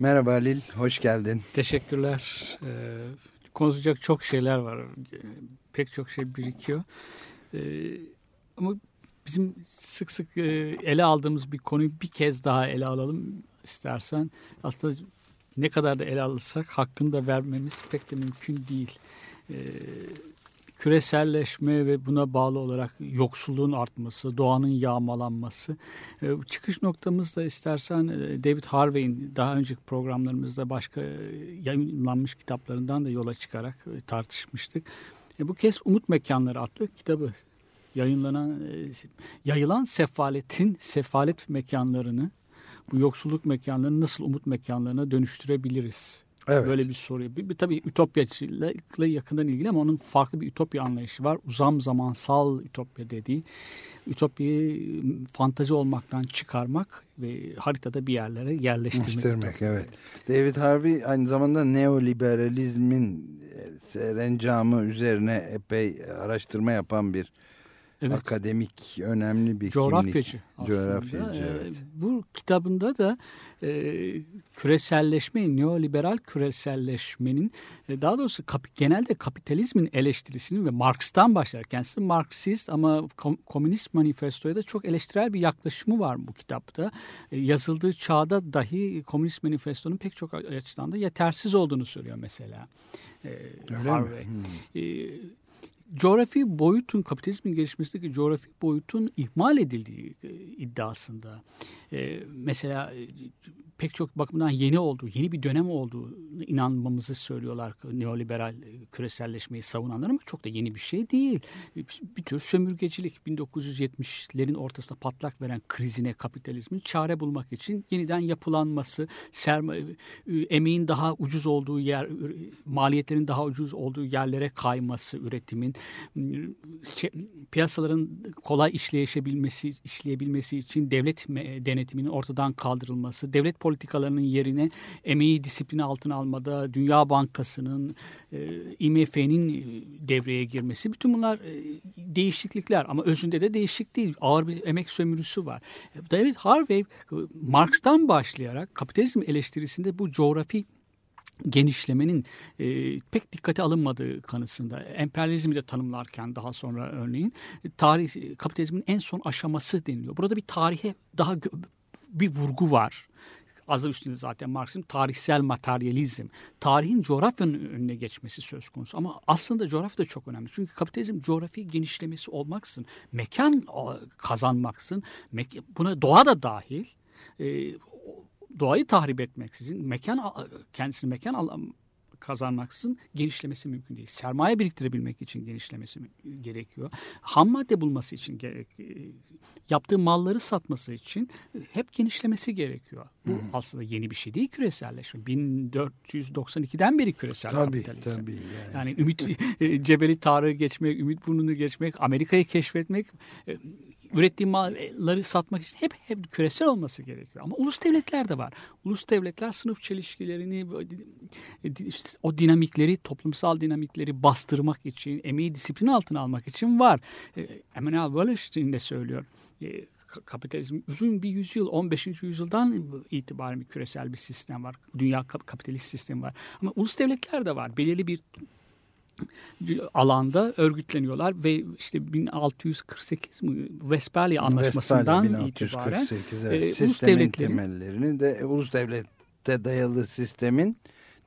Merhaba Halil, hoş geldin. Teşekkürler. Ee, konuşacak çok şeyler var. Pek çok şey birikiyor. Ee, ama bizim sık sık e, ele aldığımız bir konuyu bir kez daha ele alalım istersen. Aslında ne kadar da ele alırsak hakkını da vermemiz pek de mümkün değil. Ee, küreselleşme ve buna bağlı olarak yoksulluğun artması, doğanın yağmalanması. Ee, çıkış noktamız da istersen e, David Harvey'in daha önceki programlarımızda başka e, yayınlanmış kitaplarından da yola çıkarak e, tartışmıştık. E, bu kez Umut Mekanları adlı kitabı yayınlanan, e, yayılan sefaletin sefalet mekanlarını, bu yoksulluk mekanlarını nasıl umut mekanlarına dönüştürebiliriz? Evet. Böyle bir soruyu. Bir, bir, tabii ütopyacılıkla yakından ilgili ama onun farklı bir ütopya anlayışı var. Uzam zamansal ütopya dediği. Ütopyayı fantazi olmaktan çıkarmak ve haritada bir yerlere yerleştirmek. Ütopya. evet. David Harvey aynı zamanda neoliberalizmin e, serencamı üzerine epey araştırma yapan bir Evet. akademik, önemli bir coğrafyacı kimlik. aslında. Coğrafyacı, evet. Bu kitabında da e, küreselleşmeyi, neoliberal küreselleşmenin e, daha doğrusu kap- genelde kapitalizmin eleştirisinin ve Marx'tan başlar. Kendisi Marksist ama kom- Komünist Manifesto'ya da çok eleştirel bir yaklaşımı var bu kitapta. E, yazıldığı çağda dahi Komünist Manifesto'nun pek çok açıdan da yetersiz olduğunu söylüyor mesela. E, Öyle Harvey. mi? Hmm. E, coğrafi boyutun kapitalizmin gelişmesindeki coğrafi boyutun ihmal edildiği e, iddiasında. E, mesela e, pek çok bakımdan yeni olduğu, yeni bir dönem olduğu inanmamızı söylüyorlar neoliberal e, küreselleşmeyi savunanlar ama çok da yeni bir şey değil. E, Bir tür sömürgecilik 1970'lerin ortasında patlak veren krizine kapitalizmin çare bulmak için yeniden yapılanması, sermaye, e, emeğin daha ucuz olduğu yer, maliyetlerin daha ucuz olduğu yerlere kayması üretimin, şey, piyasaların kolay işleyebilmesi işleyebilmesi için devlet denetiminin ortadan kaldırılması, devlet politikalarının yerine emeği disiplini altına almada Dünya Bankası'nın, e, IMF'nin e, devreye girmesi bütün bunlar e, değişiklikler ama özünde de değişik değil. Ağır bir emek sömürüsü var. David Harvey Marx'tan başlayarak kapitalizm eleştirisinde bu coğrafi genişlemenin e, pek dikkate alınmadığı kanısında emperyalizmi de tanımlarken daha sonra örneğin tarih kapitalizmin en son aşaması deniliyor. Burada bir tarihe daha bir vurgu var. Adı üstünde zaten Marx'ın tarihsel materyalizm. Tarihin coğrafyanın önüne geçmesi söz konusu. Ama aslında coğrafya da çok önemli. Çünkü kapitalizm coğrafi genişlemesi olmaksın, mekan kazanmaksın, buna doğa da dahil. E, doğayı tahrip etmeksizin mekan kendisini mekan kazanmaksızın genişlemesi mümkün değil. Sermaye biriktirebilmek için genişlemesi gerekiyor. Ham madde bulması için gerek, yaptığı malları satması için e, hep genişlemesi gerekiyor. Bu aslında yeni bir şey değil küreselleşme. 1492'den beri küresel Tabii, kapitalizm. tabii. Yani. Yani Ümit e, Cebeli Tarık'ı geçmek, Ümit Burnu'nu geçmek, Amerika'yı keşfetmek, e, ürettiği malları satmak için hep hep küresel olması gerekiyor. Ama ulus devletler de var. Ulus devletler sınıf çelişkilerini, e, o dinamikleri, toplumsal dinamikleri bastırmak için, emeği disiplin altına almak için var. E, Emmanuel Wallerstein de söylüyor. E, ka- kapitalizm uzun bir yüzyıl 15. yüzyıldan itibaren bir küresel bir sistem var. Dünya kap- kapitalist sistemi var. Ama ulus devletler de var. Belirli bir alanda örgütleniyorlar ve işte 1648 mi Westphalia Anlaşması'ndan itibaren 1648, e, evet. ulus devletlerin temellerini de ulus devlette dayalı sistemin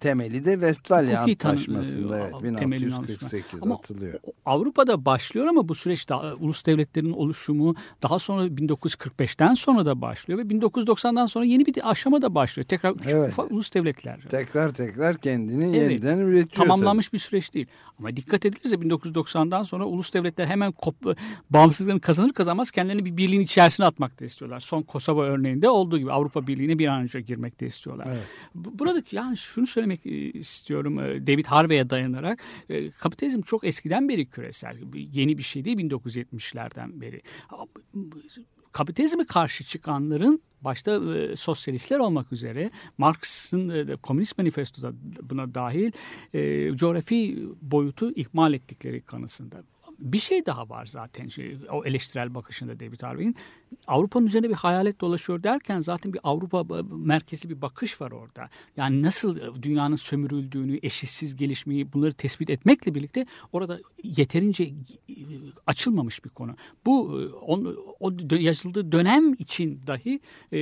temeli de Westfalya Hukuki Antlaşması'nda e, evet, temelini 1648 Ama atılıyor. Avrupa'da başlıyor ama bu süreç daha, ulus devletlerin oluşumu daha sonra 1945'ten sonra da başlıyor ve 1990'dan sonra yeni bir aşama da başlıyor. Tekrar küçük Evet. ufak ulus devletler. Tekrar tekrar kendini Evet. yeniden üretiyor Tamamlanmış bir süreç değil. Ama dikkat edilirse 1990'dan sonra ulus devletler hemen kop- bağımsızlığını kazanır kazanmaz kendilerini bir birliğin içerisine atmak da istiyorlar. Son Kosova örneğinde olduğu gibi Avrupa Birliği'ne bir an önce girmek de istiyorlar. Evet. Bu- Burada yani şunu söylemek e, istiyorum e, David Harvey'e dayanarak e, kapitalizm çok eskiden beri küresel. Yeni bir şey değil 1970'lerden beri. Kapitalizme karşı çıkanların başta e, sosyalistler olmak üzere Marx'ın e, Komünist Manifesto'da buna dahil e, coğrafi boyutu ihmal ettikleri kanısında. Bir şey daha var zaten şey, o eleştirel bakışında David Harvey'in. Avrupa'nın üzerinde bir hayalet dolaşıyor derken zaten bir Avrupa merkezli bir bakış var orada. Yani nasıl e, dünyanın sömürüldüğünü, eşitsiz gelişmeyi bunları tespit etmekle birlikte orada yeterince e, açılmamış bir konu. Bu e, on, o yazıldığı dönem için dahi e,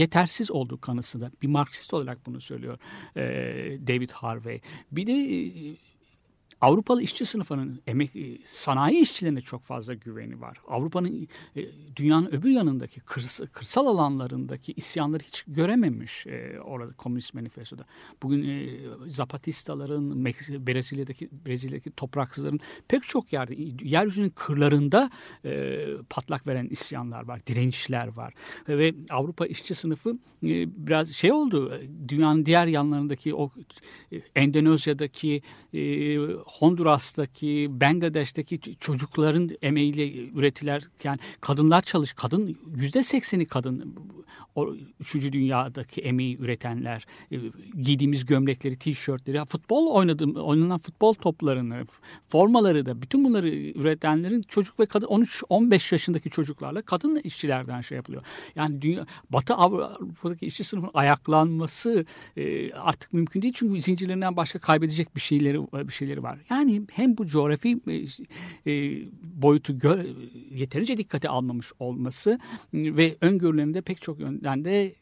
yetersiz olduğu kanısında. Bir Marksist olarak bunu söylüyor e, David Harvey. Bir de e, Avrupalı işçi sınıfının emek e, sanayi işçilerine çok fazla güveni var. Avrupa'nın e, dünyanın öbür yanındaki kırs- kırsal alanlarındaki isyanları hiç görememiş e, orada Komünist Manifesto'da. Bugün e, Zapatistaların, Brezilya'daki Brezilya'daki topraksızların pek çok yerde yeryüzünün kırlarında e, patlak veren isyanlar var, direnişler var. Ve Avrupa işçi sınıfı e, biraz şey oldu. e, Dünyanın diğer yanlarındaki o Endonezya'daki e, Honduras'taki, Bangladeş'teki çocukların emeğiyle üretilerken kadınlar çalış, kadın yüzde sekseni kadın o üçüncü dünyadaki emeği üretenler, e, giydiğimiz gömlekleri, tişörtleri, futbol oynadığım, oynanan futbol toplarını, formaları da bütün bunları üretenlerin çocuk ve kadın 13-15 yaşındaki çocuklarla kadın işçilerden şey yapılıyor. Yani dünya, Batı Avrupa'daki işçi sınıfının ayaklanması e, artık mümkün değil çünkü zincirlerinden başka kaybedecek bir şeyleri bir şeyleri var. Yani hem bu coğrafi e, e, boyutu yeterince dikkate almamış olması ve öngörülerinde pek çok yönden de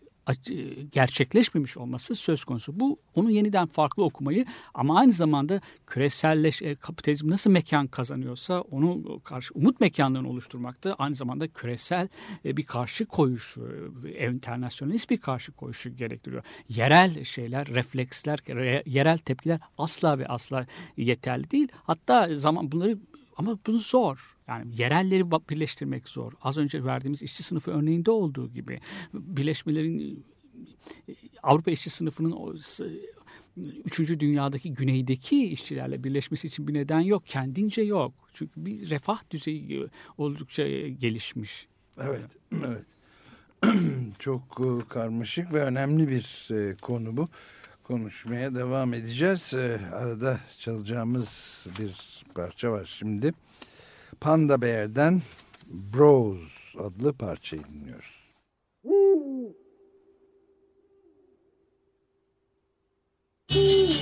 gerçekleşmemiş olması söz konusu. Bu onu yeniden farklı okumayı ama aynı zamanda küreselleş e, kapitalizm nasıl mekan kazanıyorsa onu karşı umut mekanlarını oluşturmakta aynı zamanda küresel e, bir karşı koyuşu, e, internasyonalist bir karşı koyuşu gerektiriyor. Yerel şeyler, refleksler, re- yerel tepkiler asla ve asla yeterli değil. Hatta zaman bunları ama bunu zor. Yani yerelleri birleştirmek zor. Az önce verdiğimiz işçi sınıfı örneğinde olduğu gibi birleşmelerin e, Avrupa işçi sınıfının üçüncü dünyadaki güneydeki işçilerle birleşmesi için bir neden yok. Kendince yok. Çünkü bir refah düzeyi oldukça gelişmiş. Evet, evet. Çok e, karmaşık ve önemli bir e, konu bu. Konuşmaya devam edeceğiz. E, Arada çalacağımız bir parça var şimdi. Panda Bear'den Bros adlı parçayı dinliyoruz. It's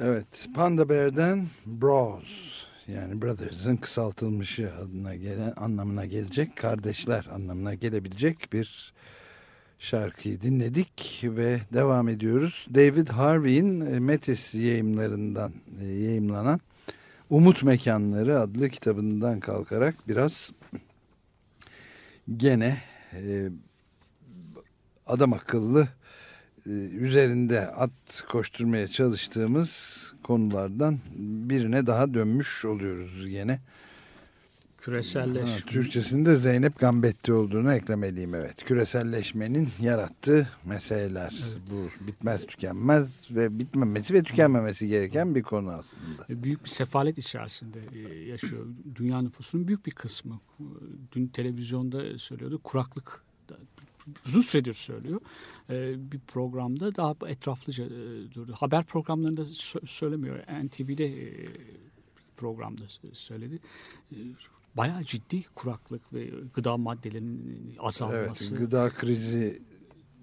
Evet, Panda Bear'den Bros yani Brothers'ın kısaltılmışı adına gelen anlamına gelecek kardeşler anlamına gelebilecek bir şarkıyı dinledik ve devam ediyoruz. David Harvey'in e, Metis yayımlarından e, yayımlanan Umut Mekanları adlı kitabından kalkarak biraz gene e, adam akıllı üzerinde at koşturmaya çalıştığımız konulardan birine daha dönmüş oluyoruz gene. Küreselleşme. Ha, Türkçesinde Zeynep Gambetti olduğunu eklemeliyim evet. Küreselleşmenin yarattığı meseleler. Bu bitmez tükenmez ve bitmemesi ve tükenmemesi gereken bir konu aslında. E, büyük bir sefalet içerisinde e, yaşıyor. Dünya nüfusunun büyük bir kısmı. Dün televizyonda söylüyordu kuraklık uzun süredir söylüyor. E, Bir programda daha etraflıca e, durdu. Haber programlarında sö- söylemiyor. NTV'de e, programda söyledi. E, Bayağı ciddi kuraklık ve gıda maddelerinin Evet, azalması. gıda krizi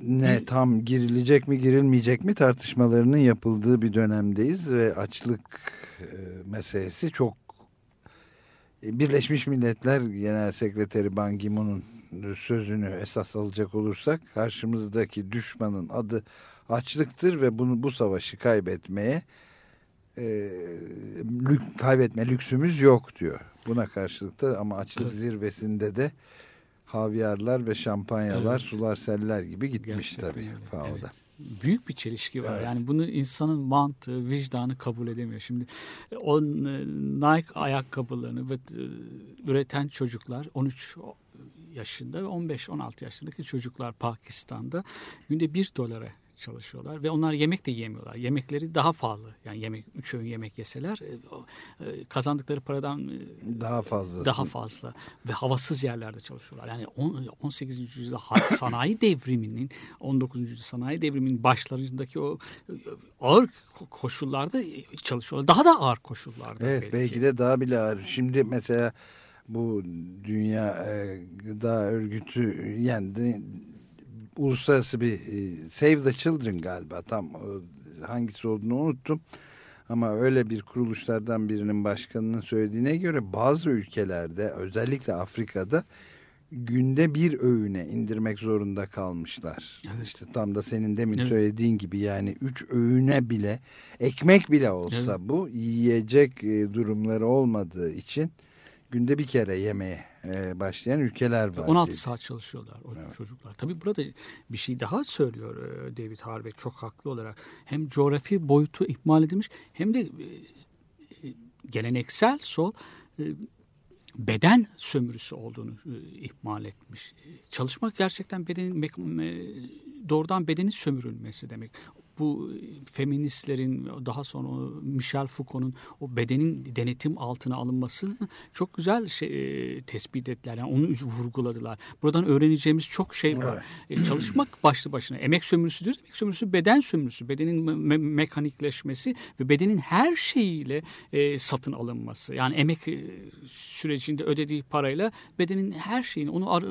ne tam girilecek mi girilmeyecek mi tartışmalarının yapıldığı bir dönemdeyiz ve açlık e, meselesi çok e, Birleşmiş Milletler Genel Sekreteri Ban Ki-moon'un sözünü esas alacak olursak karşımızdaki düşmanın adı açlıktır ve bunu bu savaşı kaybetmeye e, lük, kaybetme lüksümüz yok diyor. Buna karşılık da ama açlık Evet. zirvesinde de havyarlar ve şampanyalar, Evet. sular seller gibi gitmiş Gerçekten tabii öyle. FAO'da. Evet. Büyük bir çelişki var. Evet. Yani bunu insanın mantığı, vicdanı kabul edemiyor. Şimdi o e, Nike ayakkabılarını ve e, üreten çocuklar 13 yaşında ve 15-16 yaşındaki çocuklar Pakistan'da günde 1 dolara çalışıyorlar ve onlar yemek de yemiyorlar. Yemekleri daha pahalı. Yani yemek üç öğün yemek yeseler e, e, kazandıkları paradan e, Daha fazla. daha fazla ve havasız yerlerde çalışıyorlar. Yani on- 18. yüzyılda sanayi devriminin 19. yüzyılda sanayi devriminin başlarındaki o ağır ko- koşullarda çalışıyorlar. Daha da ağır koşullarda Evet belki. belki de daha bile ağır. Şimdi mesela bu Dünya e, Gıda Örgütü yani uluslararası bir e, Save the Children galiba tam e, hangisi olduğunu unuttum. Ama öyle bir kuruluşlardan birinin başkanının söylediğine göre bazı ülkelerde özellikle Afrika'da günde bir öğüne indirmek zorunda kalmışlar. Evet. İşte tam da senin demin Evet. söylediğin gibi yani üç öğüne bile ekmek bile olsa bu yiyecek e, durumları olmadığı için günde bir kere yemeye e, başlayan ülkeler var. 16 dedi. saat çalışıyorlar o çocuklar. Tabii burada bir şey daha söylüyor e, David Harvey çok haklı olarak. Hem coğrafi boyutu ihmal edilmiş hem de e, e, geleneksel sol beden sömürüsü olduğunu ihmal etmiş. Çalışmak gerçekten bedenin doğrudan bedenin sömürülmesi demek. Bu feministlerin daha sonra Michel Foucault'un o bedenin denetim altına alınması çok güzel şey, e, tespit ettiler. Yani onu vurguladılar. Buradan öğreneceğimiz çok şey var. E, çalışmak başlı başına emek sömürüsü diyoruz. Emek sömürüsü beden sömürüsü. Bedenin me- me- mekanikleşmesi ve bedenin her şeyiyle e, satın alınması. Yani emek e, sürecinde ödediği parayla bedenin her şeyini onu ar-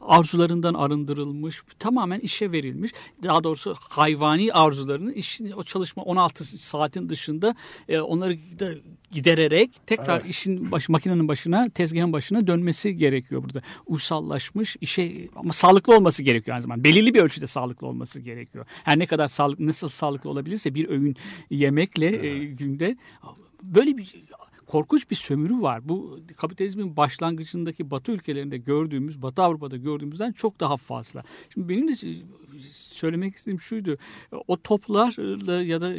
arzularından arındırılmış, tamamen işe verilmiş. Daha doğrusu hayvani arzularını işin o çalışma 16 saatin dışında e, onları da gidererek tekrar işin baş, makinenin başına, tezgahın başına dönmesi gerekiyor burada. Uysallaşmış işe ama sağlıklı olması gerekiyor aynı zamanda. Belirli bir ölçüde sağlıklı olması gerekiyor. Her ne kadar sağlıklı nasıl sağlıklı olabilirse bir öğün yemekle e, günde böyle bir korkunç bir sömürü var. Bu kapitalizmin başlangıcındaki Batı ülkelerinde gördüğümüz, Batı Avrupa'da gördüğümüzden çok daha fazla. Şimdi benim de söylemek istediğim şuydu. O toplarla ya da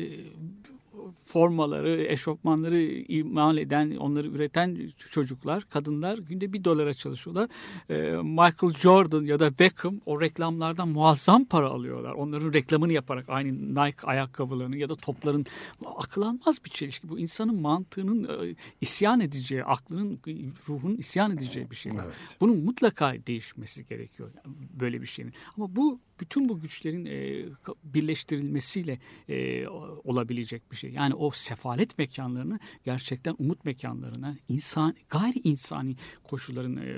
formaları, eşofmanları imal eden, onları üreten çocuklar, kadınlar günde bir dolara çalışıyorlar. Ee, Michael Jordan ya da Beckham o reklamlardan muazzam para alıyorlar. Onların reklamını yaparak aynı Nike ayakkabılarını ya da topların akıl almaz bir çelişki. Bu insanın mantığının e, isyan edeceği, aklının, ruhun isyan edeceği bir şey. Bunun mutlaka değişmesi gerekiyor böyle bir şeyin. Ama bu bütün bu güçlerin e, birleştirilmesiyle e, olabilecek bir şey. Yani o sefalet mekanlarını gerçekten umut mekanlarına, insan gayri insani koşulların e,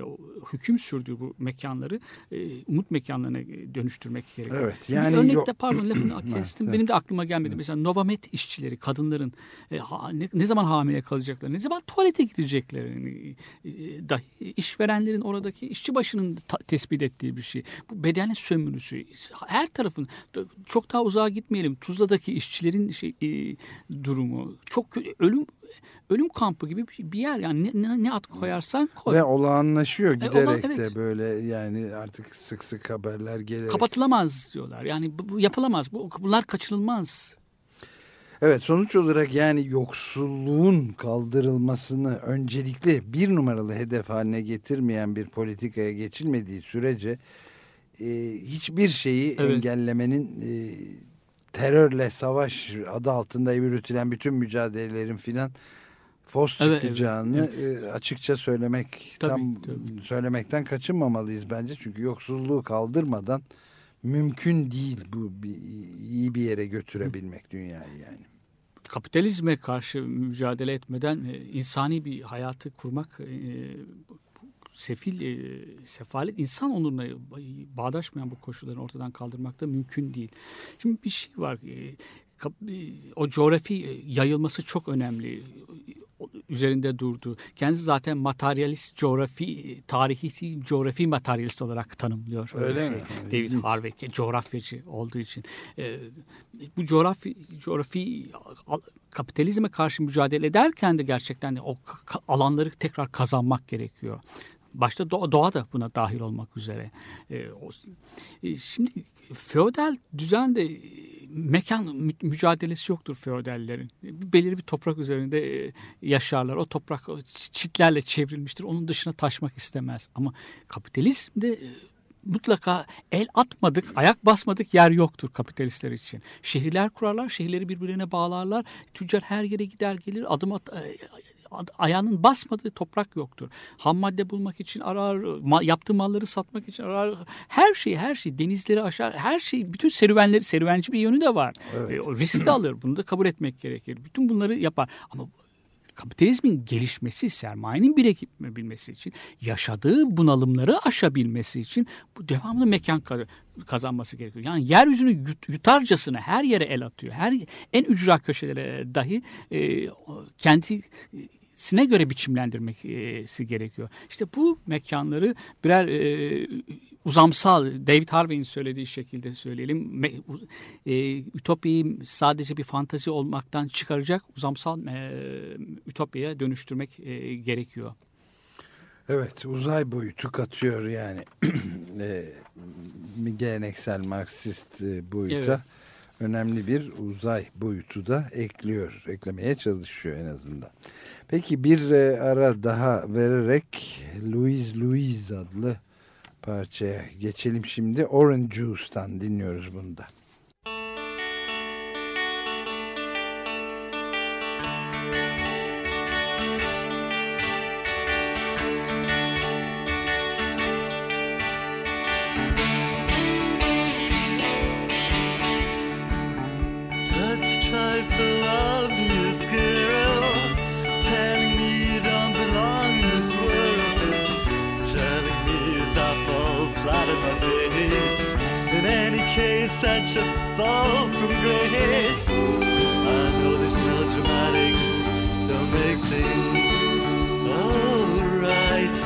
hüküm sürdüğü bu mekanları e, umut mekanlarına dönüştürmek gerekiyor. Evet, yani bir örnekte pardon lafını kestim. Benim de aklıma gelmedi. Mesela Novamet işçileri, kadınların e, ha- ne, ne zaman hamile kalacaklar, ne zaman tuvalete gideceklerini e, dahi işverenlerin oradaki işçi başının ta- tespit ettiği bir şey. Bu bedenin sömürüsü, her tarafın çok daha uzağa gitmeyelim. Tuzla'daki işçilerin şey, e, durumu çok kötü. ölüm ölüm kampı gibi bir- yer yani ne, ne, ne ad koyarsan koy. Ve olağanlaşıyor giderek olan- de evet. böyle yani artık sık sık haberler gelerek. Kapatılamaz diyorlar. Yani bu, bu yapılamaz. Bu, bunlar kaçınılmaz. Evet sonuç olarak yani yoksulluğun kaldırılmasını öncelikli bir numaralı hedef haline getirmeyen bir politikaya geçilmediği sürece e, hiçbir şeyi Evet. engellemenin e, terörle savaş adı altında yürütülen bütün mücadelelerin filan fos Evet, çıkacağını e, açıkça söylemek Tabii, tam tabii. söylemekten kaçınmamalıyız bence çünkü yoksulluğu kaldırmadan mümkün değil bu bir, iyi bir yere götürebilmek dünyayı yani. kapitalizme karşı mücadele etmeden e, insani bir hayatı kurmak e, sefil e, sefalet insan onuruna bağdaşmayan bu koşulları ortadan kaldırmak da mümkün değil. Şimdi bir şey var. e, e, O coğrafi e, yayılması çok önemli. Üzerinde durdu. Kendisi zaten materyalist coğrafi, tarihi coğrafi materyalist olarak tanımlıyor. Öyle şey. mi? David. Harvey coğrafyacı olduğu için. E, bu coğrafi coğrafi al- kapitalizme karşı mücadele ederken de gerçekten de o alanları tekrar kazanmak gerekiyor. Başta doğa, da buna dahil olmak üzere. E, o- e, şimdi feodal düzende e, mekan mü- mücadelesi yoktur feodallerin. E, Belirli bir toprak üzerinde yaşarlar. O toprak çitlerle çevrilmiştir. Onun dışına taşmak istemez. Ama kapitalizmde mutlaka el atmadık, ayak basmadık yer yoktur kapitalistler için. Şehirler kurarlar, şehirleri birbirine bağlarlar. Tüccar her yere gider gelir, adım at, ayağının basmadığı toprak yoktur. Ham madde bulmak için arar, ma- yaptığı malları satmak için arar. Her şeyi, her şeyi denizleri aşar, her şey, bütün serüvenleri, serüvenci bir yönü de var. E, o risk de alır, bunu da kabul etmek gerekir. Bütün bunları yapar. Ama kapitalizmin gelişmesi, sermayenin birikmesi için, yaşadığı bunalımları aşabilmesi için bu devamlı mekan ka- kazanması gerekiyor. Yani yeryüzünü yut, yutarcasına her yere el atıyor. Her en ücra köşelere dahi e, o kendisine göre biçimlendirmesi gerekiyor. İşte bu mekanları birer e, uzamsal David Harvey'in söylediği şekilde söyleyelim. E, ütopyayı sadece bir fantazi olmaktan çıkaracak uzamsal e, ütopyaya dönüştürmek e, gerekiyor. Evet uzay boyutu katıyor yani e, geleneksel Marksist e, boyuta Evet. Önemli bir uzay boyutu da ekliyor, eklemeye çalışıyor en azından. Peki bir e, ara daha vererek Louise Louise adlı parçaya geçelim şimdi. Orange Juice'tan dinliyoruz bunu da. Fall from grace I know this melodramatics don't make things alright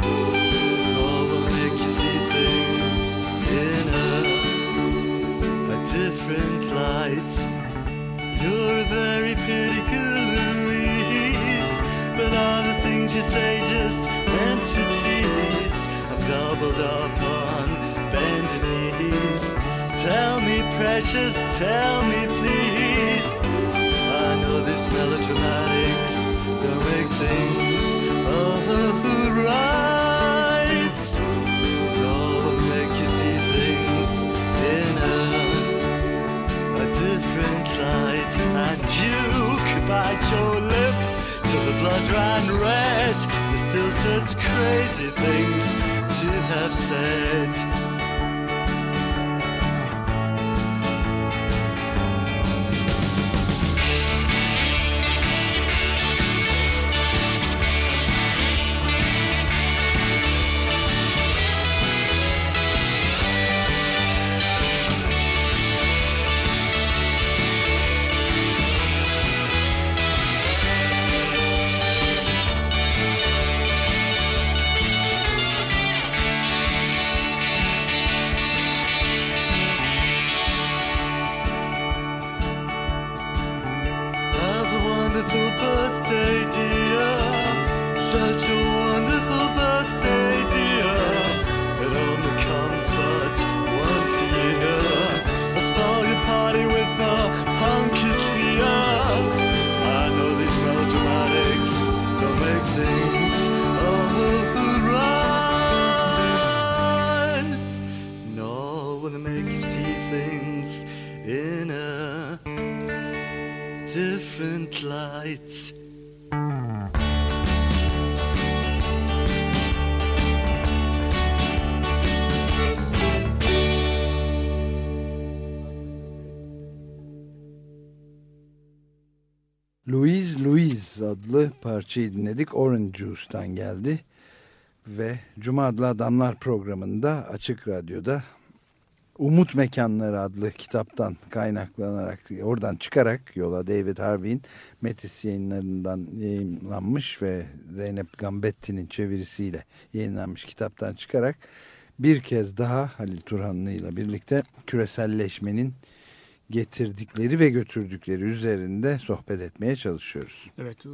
Oh, will make you see things in a a different light. You're a very pretty girl, Louise, but all the things you say just tease. I'm doubled up precious, tell me, please. I know this melodramatics don't make things alright. Oh, will make you see things in a a different light and you could bite your lip till the blood ran red there's still such crazy things to have said parçayı dinledik. Orange Juice'tan geldi. Ve Cuma adlı Adamlar programında Açık Radyo'da Umut Mekanları adlı kitaptan kaynaklanarak oradan çıkarak yola David Harvey'in Metis yayınlarından yayınlanmış ve Zeynep Gambetti'nin çevirisiyle yayınlanmış kitaptan çıkarak bir kez daha Halil Turhanlı ile birlikte küreselleşmenin getirdikleri ve götürdükleri üzerinde sohbet etmeye çalışıyoruz. Evet, e,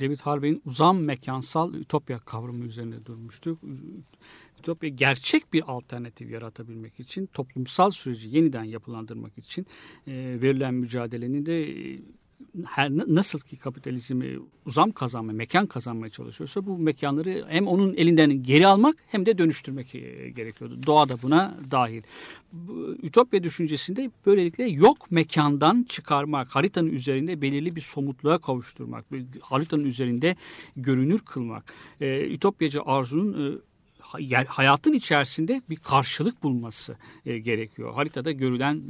David Harvey'in uzam mekansal ütopya kavramı üzerine durmuştuk. Ütopya gerçek bir alternatif yaratabilmek için, toplumsal süreci yeniden yapılandırmak için e, verilen mücadelenin de e, her nasıl ki kapitalizmi uzam kazanma, mekan kazanmaya çalışıyorsa bu mekanları hem onun elinden geri almak hem de dönüştürmek e, gerekiyordu. Doğa da buna dahil. Ütopya düşüncesinde böylelikle yok mekandan çıkarmak, haritanın üzerinde belirli bir somutluğa kavuşturmak, haritanın üzerinde görünür kılmak. E, Ütopyacı arzunun e, hay- hayatın içerisinde bir karşılık bulması gerekiyor. Haritada görülen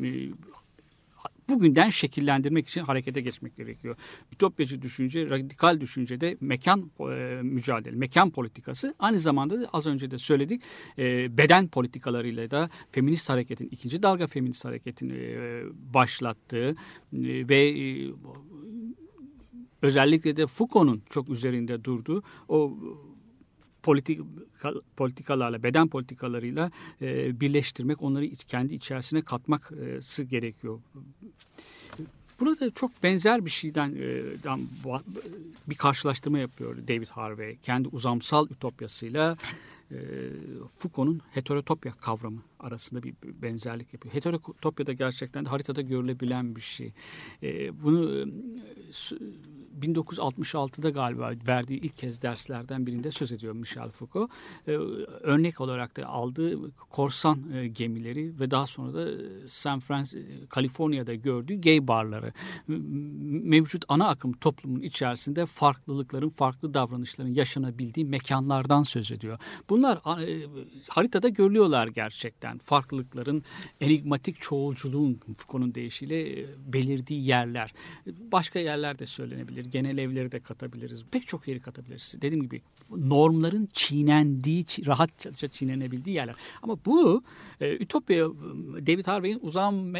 bugünden şekillendirmek için harekete geçmek gerekiyor. Ütopyacı düşünce, radikal düşüncede mekan e, mücadele, mekan politikası aynı zamanda da az önce de söyledik e, beden politikalarıyla da feminist hareketin, ikinci dalga feminist hareketin e, başlattığı e, ve e, özellikle de Foucault'un çok üzerinde durduğu o politik politikalarla, beden politikalarıyla e, birleştirmek, onları kendi içerisine katması gerekiyor. Burada çok benzer bir şeyden e, bir karşılaştırma yapıyor David Harvey. Kendi uzamsal ütopyasıyla e, Foucault'un heterotopya kavramı arasında bir benzerlik yapıyor. Heterotopya da gerçekten de haritada görülebilen bir şey. E, bunu e, s- 1966'da galiba verdiği ilk kez derslerden birinde söz ediyor Michel Foucault. E, örnek olarak da aldığı korsan e, gemileri ve daha sonra da e, San Francisco, Kaliforniya'da gördüğü gay barları. Mevcut ana akım toplumun içerisinde farklılıkların, farklı davranışların yaşanabildiği mekanlardan söz ediyor. Bunlar e, haritada görülüyorlar gerçekten. Farklılıkların enigmatik çoğulculuğun Foucault'un deyişiyle e, belirdiği yerler. Başka yerler de söylenebilir. Genel evleri de katabiliriz. Pek çok yeri katabiliriz. Dediğim gibi normların çiğnendiği, çi- rahatça çiğnenebildiği yerler. Ama bu e, Ütopya, David Harvey'in uzam,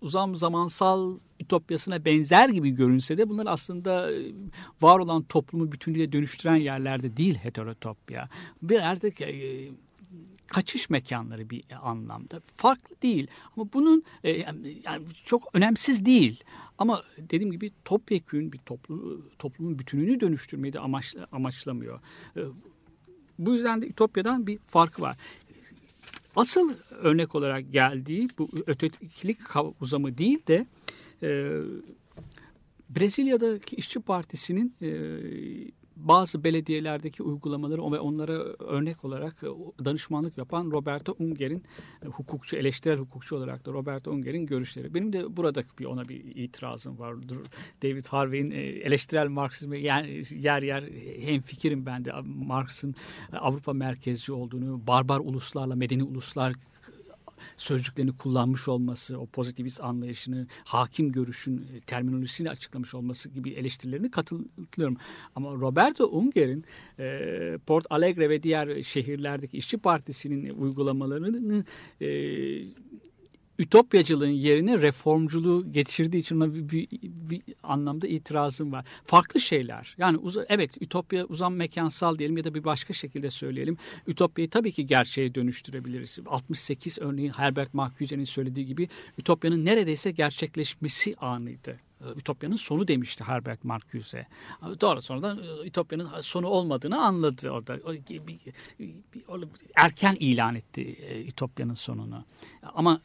uzam zamansal ütopyasına benzer gibi görünse de bunlar aslında e, var olan toplumu bütünüyle dönüştüren yerlerde değil heterotopya. Bir artık e, kaçış mekanları bir anlamda. Farklı değil ama bunun e, yani çok önemsiz değil. Ama dediğim gibi topyekün bir toplu, toplumun bütününü dönüştürmeyi de amaç, amaçlamıyor. E, bu yüzden de Ütopya'dan bir farkı var. Asıl örnek olarak geldiği bu ötekilik uzamı değil de e, Brezilya'daki İşçi Partisi'nin e, bazı belediyelerdeki uygulamaları ve onlara örnek olarak e, danışmanlık yapan Roberto Unger'in e, hukukçu, eleştirel hukukçu olarak da Roberto Unger'in görüşleri. Benim de burada bir ona bir itirazım var. David Harvey'in e, eleştirel Marksizmi yani yer yer hemfikirim ben de Marx'ın Avrupa merkezci olduğunu, barbar uluslarla medeni uluslar sözcüklerini kullanmış olması, o pozitivist anlayışını, hakim görüşün e, terminolojisini açıklamış olması gibi eleştirilerini katılıyorum. Ama Roberto Unger'in e, Port Alegre ve diğer şehirlerdeki işçi partisinin uygulamalarını e, ütopyacılığın yerine reformculuğu geçirdiği için ona bir, bir, bir anlamda itirazım var. Farklı şeyler. Yani uza, evet ütopya uzam mekansal diyelim ya da bir başka şekilde söyleyelim. Ütopyayı tabii ki gerçeğe dönüştürebiliriz. 68 örneğin Herbert Marcuse'nin söylediği gibi ütopyanın neredeyse gerçekleşmesi anıydı. e, Ütopya'nın sonu demişti Herbert Marcuse. Doğru sonradan e, Ütopya'nın sonu olmadığını anladı orada. Erken ilan etti e, Ütopya'nın sonunu. Ama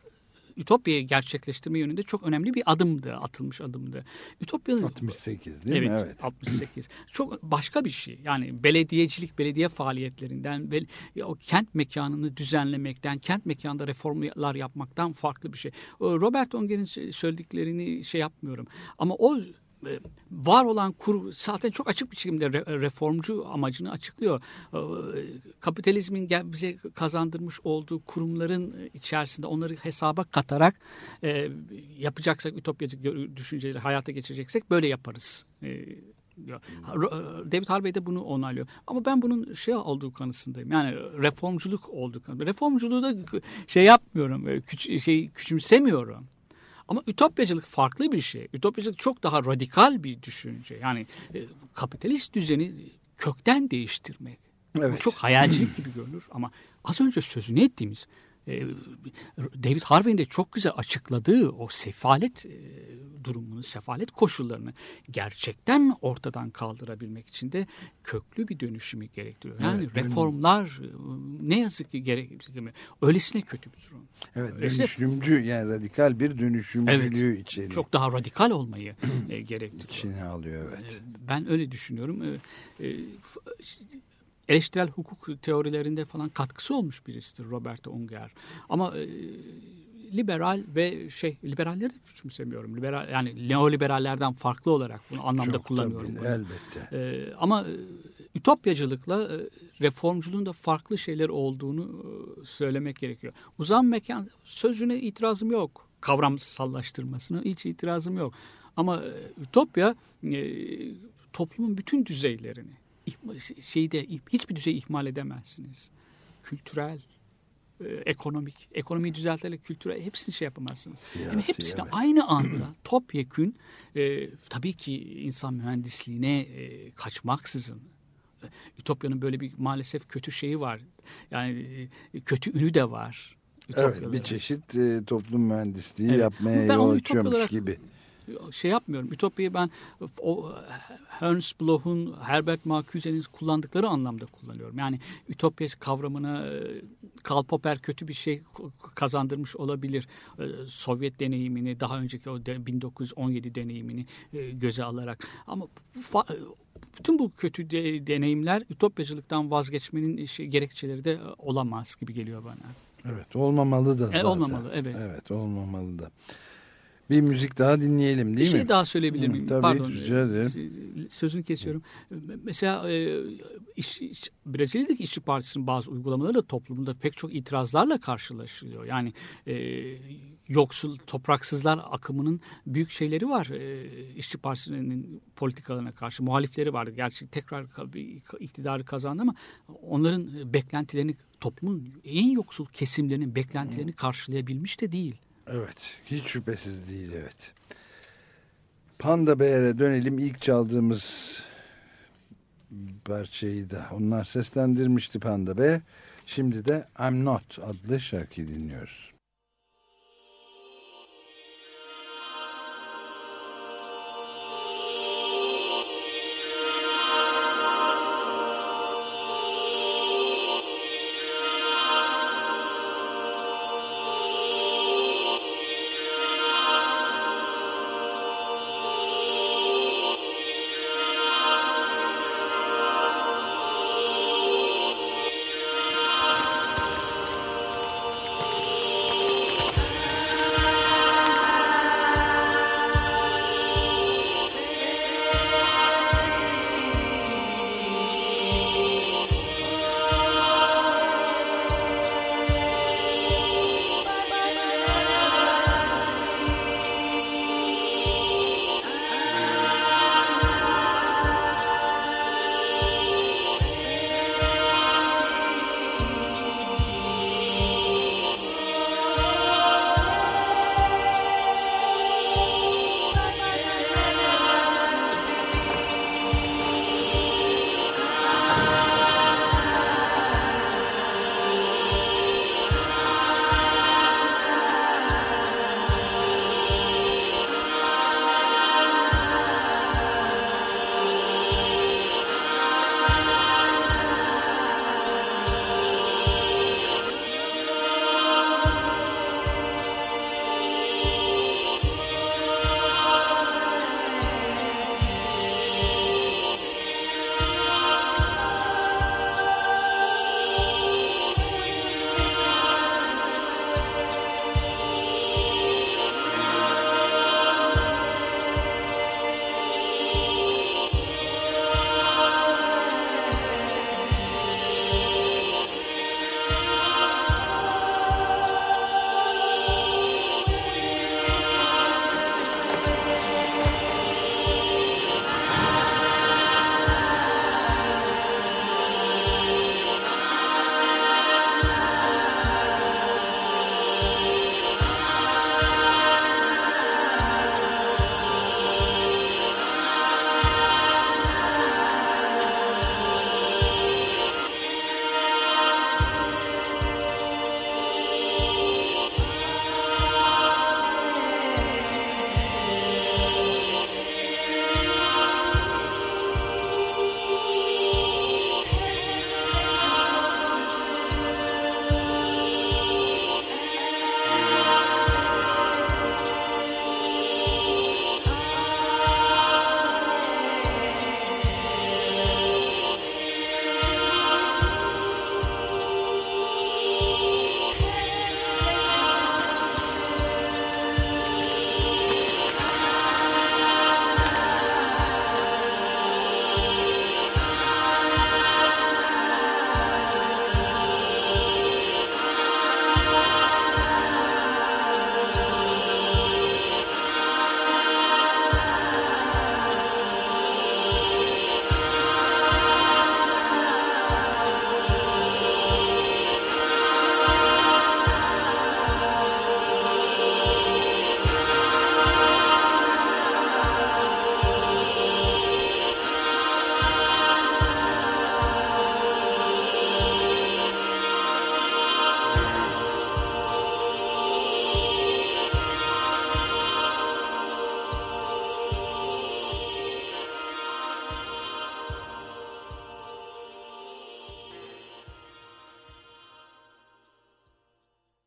Ütopya'yı gerçekleştirme yönünde çok önemli bir adımdı, atılmış adımdı. Ütopya'nın 68 değil evet, mi? Evet. 68. Çok başka bir şey. Yani belediyecilik, belediye faaliyetlerinden ve o kent mekanını düzenlemekten, kent mekanda reformlar yapmaktan farklı bir şey. Robert Onger'in söylediklerini şey yapmıyorum. Ama o var olan kur zaten çok açık bir şekilde re- reformcu amacını açıklıyor. E, Kapitalizmin bize kazandırmış olduğu kurumların içerisinde onları hesaba katarak e, yapacaksak ütopyacı düşünceleri hayata geçireceksek böyle yaparız. E, David Harvey de bunu onaylıyor. Ama ben bunun şey olduğu kanısındayım. Yani reformculuk olduğu kanısındayım. Reformculuğu da şey yapmıyorum. e, Küç, şey küçümsemiyorum. Ama ütopyacılık farklı bir şey. Ütopyacılık çok daha radikal bir düşünce. Yani e, kapitalist düzeni kökten değiştirmek. Bu Evet. çok hayalcilik gibi görünür ama az önce sözünü ettiğimiz David Harvey'in de çok güzel açıkladığı o sefalet e, durumunu, sefalet koşullarını gerçekten ortadan kaldırabilmek için de köklü bir dönüşümü gerektiriyor. Yani Evet, reformlar e, ne yazık ki gerekli. Öylesine kötü bir durum. Evet, Öylesine dönüşümcü yani radikal bir dönüşümcülüğü içeriyor. çok daha radikal olmayı e, gerektiriyor. içine alıyor evet. Ben öyle düşünüyorum. E, Eleştirel hukuk teorilerinde falan katkısı olmuş birisidir Robert Unger. Ama e, liberal ve şey liberalleri de küçümsemiyorum. Liberal yani neoliberallerden farklı olarak bunu anlamda Çok kullanıyorum. tabii, bunu. elbette. Ee, ama e, ütopyacılıkla e, reformculuğun da farklı şeyler olduğunu e, söylemek gerekiyor. Uzam mekan sözüne itirazım yok. Kavramsallaştırmasına hiç itirazım yok. Ama e, ütopya e, toplumun bütün düzeylerini ihma- şeyde hiçbir düzeyi ihmal edemezsiniz. Kültürel, e, ekonomik, ekonomiyi düzelterek kültürel hepsini şey yapamazsınız. Siyasi, yani hepsini evet. aynı anda topyekün e, tabii ki insan mühendisliğine e, kaçmaksızın e, Ütopya'nın böyle bir maalesef kötü şeyi var. Yani e, kötü ünü de var. Evet Ütopyalara. bir çeşit e, toplum mühendisliği Evet. yapmaya Ben yol açıyormuş gibi. Şey yapmıyorum. Ütopya'yı ben o Ernst Bloch'un, Herbert Marcuse'nin kullandıkları anlamda kullanıyorum. Yani ütopya kavramına e, Karl Popper kötü bir şey kazandırmış olabilir. E, Sovyet deneyimini, daha önceki o de- 1917 deneyimini e, göze alarak. Ama bütün bu kötü de- deneyimler ütopyacılıktan vazgeçmenin şey, gerekçeleri de olamaz gibi geliyor bana. Evet olmamalı da zaten. olmamalı, evet. Evet olmamalı da. Bir müzik daha dinleyelim değil bir mi? şey daha söyleyebilir miyim? tabii, Pardon. rica ederim. e, Sözünü kesiyorum. Mesela e, iş, iş- Brezilya'daki İşçi Partisi'nin bazı uygulamaları da toplumda pek çok itirazlarla karşılaşılıyor. Yani e, yoksul, topraksızlar akımının büyük şeyleri var. E, İşçi Partisi'nin politikalarına karşı muhalifleri vardı. Gerçi tekrar bir iktidarı kazandı ama onların beklentilerini toplumun en yoksul kesimlerinin beklentilerini karşılayabilmiş de değil. Evet hiç şüphesiz değil evet. Panda Bear'e dönelim ilk çaldığımız parçayı da onlar seslendirmişti Panda Bear. Şimdi de I'm Not adlı şarkıyı dinliyoruz.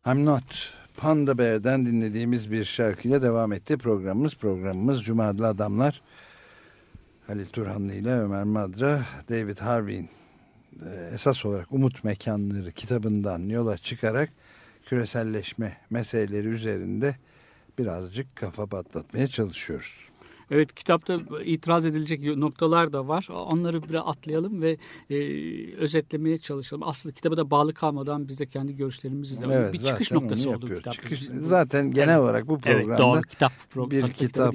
I'm Not Panda Bear'den dinlediğimiz bir şarkıyla devam etti programımız. Programımız Cuma Adamlar. Halil Turhanlı ile Ömer Madra, David Harvey'in e, esas olarak Umut Mekanları kitabından yola çıkarak küreselleşme meseleleri üzerinde birazcık kafa patlatmaya çalışıyoruz. Evet kitapta itiraz edilecek noktalar da var. Onları biraz atlayalım ve e, özetlemeye çalışalım. Aslında kitaba da bağlı kalmadan biz de kendi görüşlerimizi de Evet, bir çıkış noktası oldu kitap. Çıkış- zaten genel Evet. olarak bu Evet programda doğru kitap pro- bir kitaplar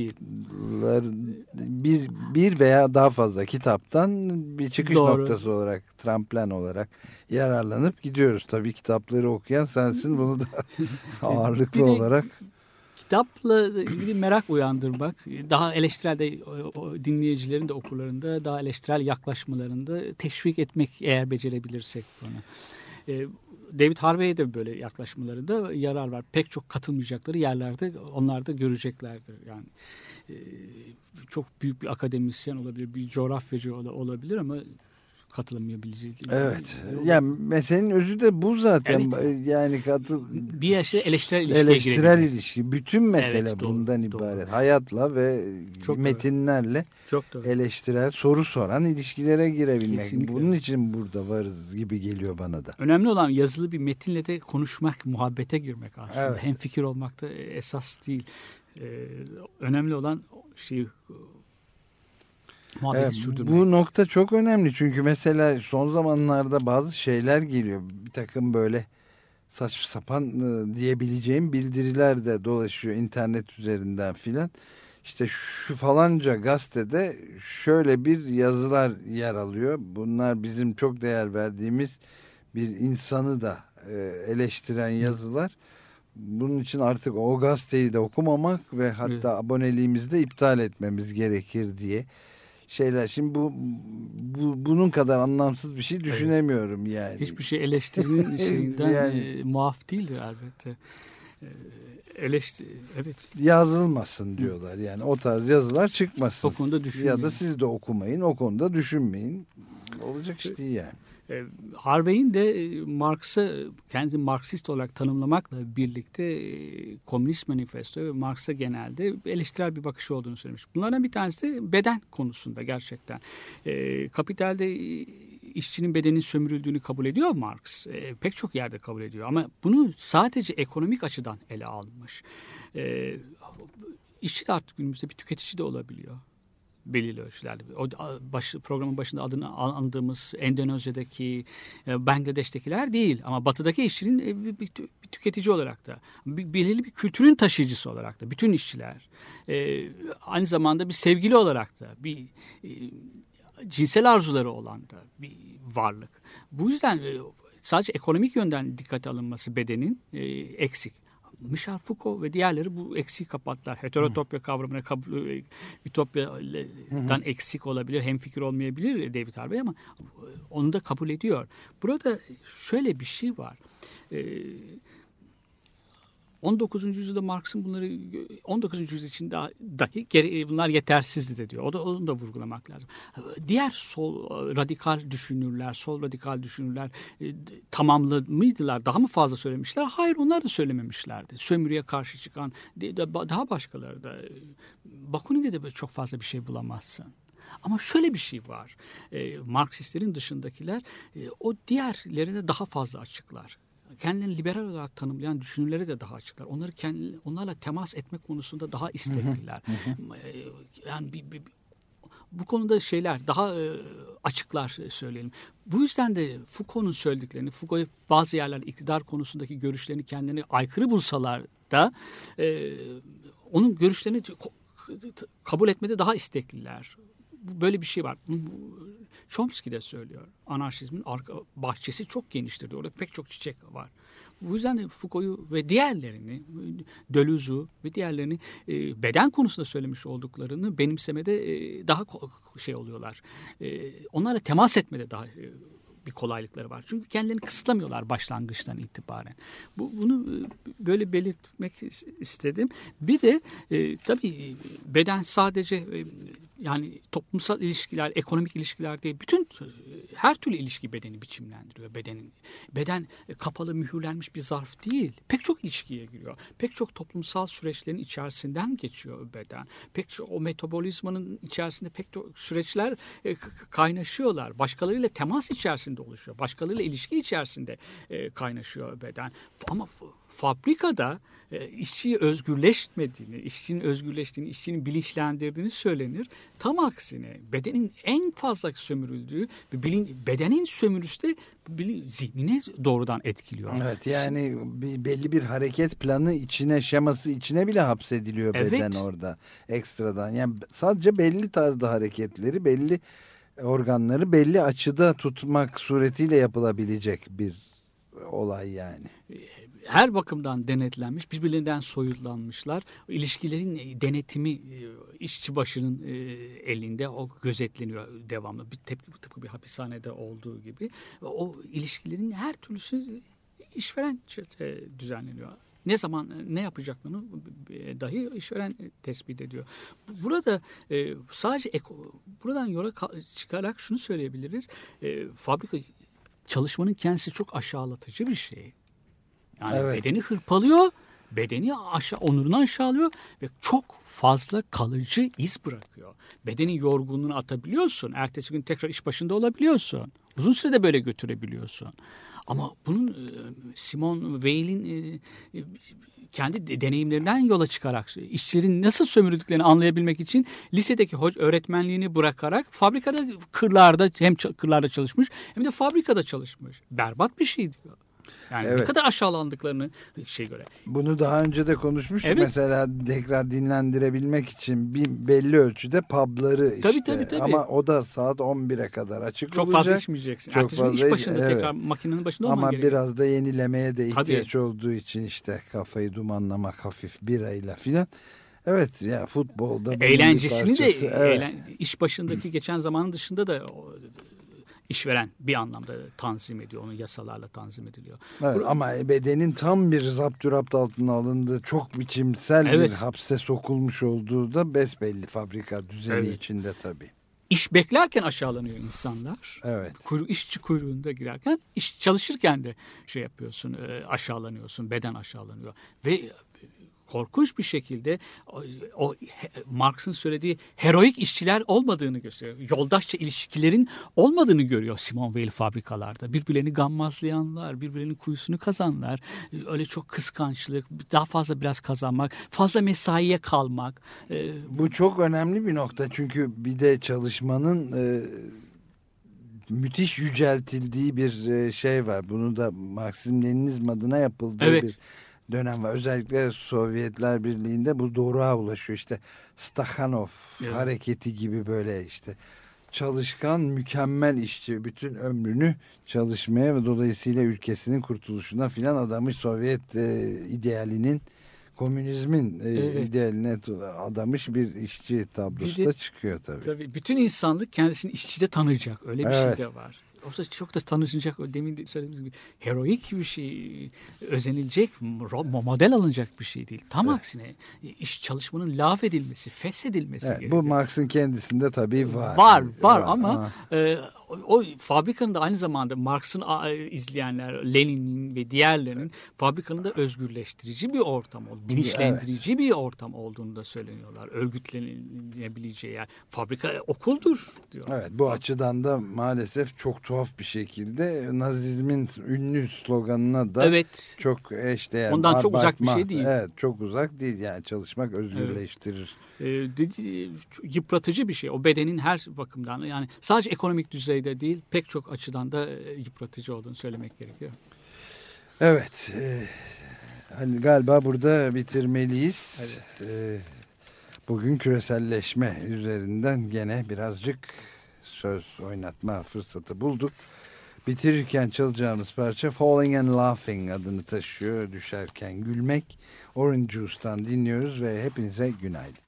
bir bir veya daha fazla kitaptan bir çıkış Doğru. noktası olarak tramplen olarak yararlanıp gidiyoruz. Tabii kitapları okuyan sensin bunu da ağırlıklı Bir de- olarak kitapla ilgili merak uyandırmak, daha eleştirel de dinleyicilerin de okurlarında daha eleştirel yaklaşmalarında teşvik etmek eğer becerebilirsek bunu. Ee, David Harvey'e de böyle yaklaşmalarında yarar var. Pek çok katılmayacakları yerlerde onlar da göreceklerdir. Yani e, çok büyük bir akademisyen olabilir, bir coğrafyacı ola- olabilir ama katılamayabileceği. evet. Yani meselenin özü de bu zaten. Evet. Yani katıl bir yaşta eleştirel ilişkiye eleştirel ilişki. Bütün mesele Evet, doğru, bundan doğru. ibaret. Hayatla ve Çok doğru. metinlerle Çok doğru. eleştirel soru soran ilişkilere girebilmek. Kesinlikle. Bunun için burada varız gibi geliyor bana da. Önemli olan yazılı bir metinle de konuşmak, muhabbete girmek aslında. Evet. Hem fikir olmak da esas değil. Ee, önemli olan şey e, muhabbeti Evet, sürdürmek. bu nokta çok önemli çünkü mesela son zamanlarda bazı şeyler geliyor. Bir takım böyle saçma sapan e, diyebileceğim bildiriler de dolaşıyor internet üzerinden filan. İşte şu falanca gazetede şöyle bir yazılar yer alıyor. Bunlar bizim çok değer verdiğimiz bir insanı da e, eleştiren yazılar. Bunun için artık o gazeteyi de okumamak ve hatta Evet. aboneliğimizi de iptal etmemiz gerekir diye şeyler. Şimdi bu, bu bunun kadar anlamsız bir şey düşünemiyorum yani. Hiçbir şey eleştirinin şeyinden Yani- e, muaf değildir elbette. E, eleştir, evet. yazılmasın diyorlar. Yani o tarz yazılar çıkmasın. O konuda ya düşünmeyin. da siz de okumayın, o konuda düşünmeyin. Olacak iş değil yani. E, Harvey'in de e, Marx'ı kendi Marksist olarak tanımlamakla birlikte e, Komünist Manifesto ve Marx'a genelde eleştirel bir bakışı olduğunu söylemiş. Bunlardan bir tanesi de beden konusunda gerçekten. Kapitalde işçinin bedenin sömürüldüğünü kabul ediyor Marx. Pek çok yerde kabul ediyor ama bunu sadece ekonomik açıdan ele almış. E, işçi de artık günümüzde bir tüketici de olabiliyor belirli ölçülerde. O baş, programın başında adını andığımız Endonezya'daki, e, Bangladeş'tekiler değil ama batıdaki işçinin e, bir, bir bir tüketici olarak da, bir, belirli bir kültürün taşıyıcısı olarak da, bütün işçiler, e, aynı zamanda bir sevgili olarak da, bir e, cinsel arzuları olan da bir varlık. Bu yüzden e, sadece ekonomik yönden dikkate alınması bedenin e, eksik. Michel Foucault ve diğerleri bu eksiği kapattılar. Heterotopya kavramına kabul, e, ütopyadan eksik olabilir, hemfikir olmayabilir David Harvey ama onu da kabul ediyor. Burada şöyle bir şey var. Ee, 19. yüzyılda Marx'ın bunları 19. yüzyıl için dahi gere- bunlar yetersizdi de diyor. O da onu da vurgulamak lazım. Diğer sol radikal düşünürler, sol radikal düşünürler e, tamamlı mıydılar? Daha mı fazla söylemişler? Hayır onlar da söylememişlerdi. Sömürüye karşı çıkan daha başkaları da. e, Bakunin'de de çok fazla bir şey bulamazsın. Ama şöyle bir şey var. E, Marksistlerin dışındakiler e, o diğerlerine daha fazla açıklar kendilerini liberal olarak tanımlayan düşünürleri de daha açıklar. Onları kendi, onlarla temas etmek konusunda daha istekliler. Ee, yani bir, bir- bu konuda şeyler daha e, açıklar e, söyleyelim. Bu yüzden de Foucault'un söylediklerini, Foucault bazı yerlerde iktidar konusundaki görüşlerini kendini aykırı bulsalar da e, onun görüşlerini kabul etmede daha istekliler. Böyle bir şey var. Chomsky de söylüyor. Anarşizmin arka bahçesi çok geniştir. Orada pek çok çiçek var. Bu yüzden de Foucault'u ve diğerlerini, Deleuze'u ve diğerlerini e, beden konusunda söylemiş olduklarını benimsemede e, daha şey oluyorlar. E, onlarla temas etmede daha e, bir kolaylıkları var. Çünkü kendilerini kısıtlamıyorlar başlangıçtan itibaren. Bu, bunu e, böyle belirtmek is- istedim. Bir de e, tabii e, beden sadece e, yani toplumsal ilişkiler, ekonomik ilişkiler değil, bütün e, her türlü ilişki bedeni biçimlendiriyor. Bedenin beden e, kapalı mühürlenmiş bir zarf değil. Pek çok ilişkiye giriyor. Pek çok toplumsal süreçlerin içerisinden geçiyor beden. Pek çok o metabolizmanın içerisinde pek çok süreçler e, kaynaşıyorlar. Başkalarıyla temas içerisinde oluşuyor. Başkalarıyla ilişki içerisinde kaynaşıyor beden. Ama fabrikada işçiyi özgürleşmediğini, işçinin özgürleştiğini, işçinin bilinçlendirdiğini söylenir. Tam aksine bedenin en fazla sömürüldüğü ve bilin, bedenin sömürüsü de zihnine doğrudan etkiliyor. Evet yani bir, belli bir hareket planı içine şeması içine bile hapsediliyor Evet. beden orada ekstradan. Yani sadece belli tarzda hareketleri belli organları belli açıda tutmak suretiyle yapılabilecek bir olay yani. Her bakımdan denetlenmiş, birbirlerinden soyutlanmışlar. İlişkilerin denetimi e, işçi başının e, elinde o gözetleniyor devamlı. Bir tepki tıpkı bir hapishanede olduğu gibi. O ilişkilerin her türlüsü işveren e, düzenleniyor. Ne zaman e, ne yapacaklarını e, dahi işveren tespit ediyor. Burada e, sadece buradan yola ka- çıkarak şunu söyleyebiliriz. E, fabrika çalışmanın kendisi çok aşağılatıcı bir şey. Yani Evet. bedeni hırpalıyor, bedeni aşağı, onurunu aşağılıyor ve çok fazla kalıcı iz bırakıyor. Bedenin yorgunluğunu atabiliyorsun. Ertesi gün tekrar iş başında olabiliyorsun. Uzun sürede böyle götürebiliyorsun. Ama bunun Simon Weil'in kendi de- deneyimlerinden yola çıkarak işçilerin nasıl sömürdüklerini anlayabilmek için lisedeki öğretmenliğini bırakarak fabrikada kırlarda hem kırlarda çalışmış hem de fabrikada çalışmış. Berbat bir şey diyor. Yani ne Evet. kadar aşağılandıklarını şey göre. Bunu daha önce de konuşmuştuk. Evet. Mesela tekrar dinlendirebilmek için bir belli ölçüde pubları işte. Tabii, tabii, tabii. Ama o da saat 11'e kadar açık Çok olacak. fazla içmeyeceksin. Çok Ertesi iş fazla iç- başında evet. tekrar makinenin başında olman Ama gerekiyor. biraz da yenilemeye de Tabii. ihtiyaç olduğu için işte kafayı dumanlamak hafif birayla filan. Evet ya futbolda Eğlencesini de. Evet. eğlen- iş başındaki geçen zamanın dışında da işveren bir anlamda tanzim ediyor. Onun yasalarla tanzim ediliyor. Evet, Bu- ama bedenin tam bir zapturapt altına alındığı çok biçimsel Evet. bir hapse sokulmuş olduğu da besbelli fabrika düzeni Evet. içinde tabii. İş beklerken aşağılanıyor insanlar. Evet. Kuyru, işçi kuyruğunda girerken iş çalışırken de şey yapıyorsun e, aşağılanıyorsun beden aşağılanıyor ve korkunç bir şekilde o, o Marx'ın söylediği heroik işçiler olmadığını gösteriyor. Yoldaşça ilişkilerin olmadığını görüyor Simon Weil fabrikalarda. Birbirlerini gammazlayanlar, birbirlerinin kuyusunu kazanlar. Öyle çok kıskançlık, daha fazla biraz kazanmak, fazla mesaiye kalmak. E, Bu çok önemli bir nokta çünkü bir de çalışmanın e, müthiş yüceltildiği bir e, şey var. Bunu da Marksizm Leninizm adına yapıldığı Evet. bir dönem var. Özellikle Sovyetler Birliği'nde bu doruğa ulaşıyor. İşte Stakhanov Evet. hareketi gibi böyle işte çalışkan mükemmel işçi bütün ömrünü çalışmaya ve dolayısıyla ülkesinin kurtuluşuna filan adamış Sovyet e, idealinin komünizmin e, Evet. idealine adamış bir işçi tablosu Bir de- da çıkıyor tabii. Tabii bütün insanlık kendisini işçide tanıyacak. Öyle bir Evet. şey de var. O da çok da tanışacak. O demin de söylediğimiz gibi heroik bir şey, özenilecek, model alınacak bir şey değil. Tam aksine iş çalışmanın laf edilmesi, feshedilmesi Evet, gerekiyor. bu Marx'ın kendisinde tabii var. Var, var ama e, o, o fabrikanın da aynı zamanda Marx'ın a- izleyenler, Lenin'in ve diğerlerinin fabrikanın da özgürleştirici bir ortam olduğunu, bilinçlendirici bir ortam olduğunu da söyleniyorlar. Örgütlenebileceği yer. Fabrika okuldur diyor. Evet bu açıdan da maalesef çok tuhaf bir şekilde Nazizmin ünlü sloganına da Evet. çok eşdeğer. Ondan çok uzak bir şey değil. Evet çok uzak değil yani çalışmak özgürleştirir. E, dedi, yıpratıcı bir şey. O bedenin her bakımdan yani sadece ekonomik düzeyde değil pek çok açıdan da e, yıpratıcı olduğunu söylemek gerekiyor. Evet. E, hani galiba burada bitirmeliyiz. E, bugün küreselleşme üzerinden gene birazcık söz oynatma fırsatı bulduk. Bitirirken çalacağımız parça Falling and Laughing adını taşıyor. Düşerken gülmek. Orange Juice'tan dinliyoruz ve hepinize günaydın.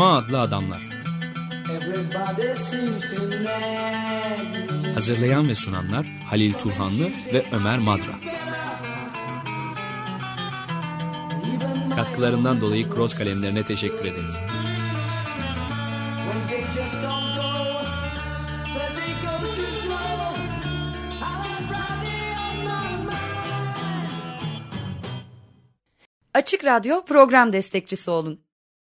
Cuma adlı adamlar. Hazırlayan ve sunanlar Halil Turhanlı ve Ömer Madra. Katkılarından dolayı Cross kalemlerine teşekkür ederiz. Açık Radyo program destekçisi olun.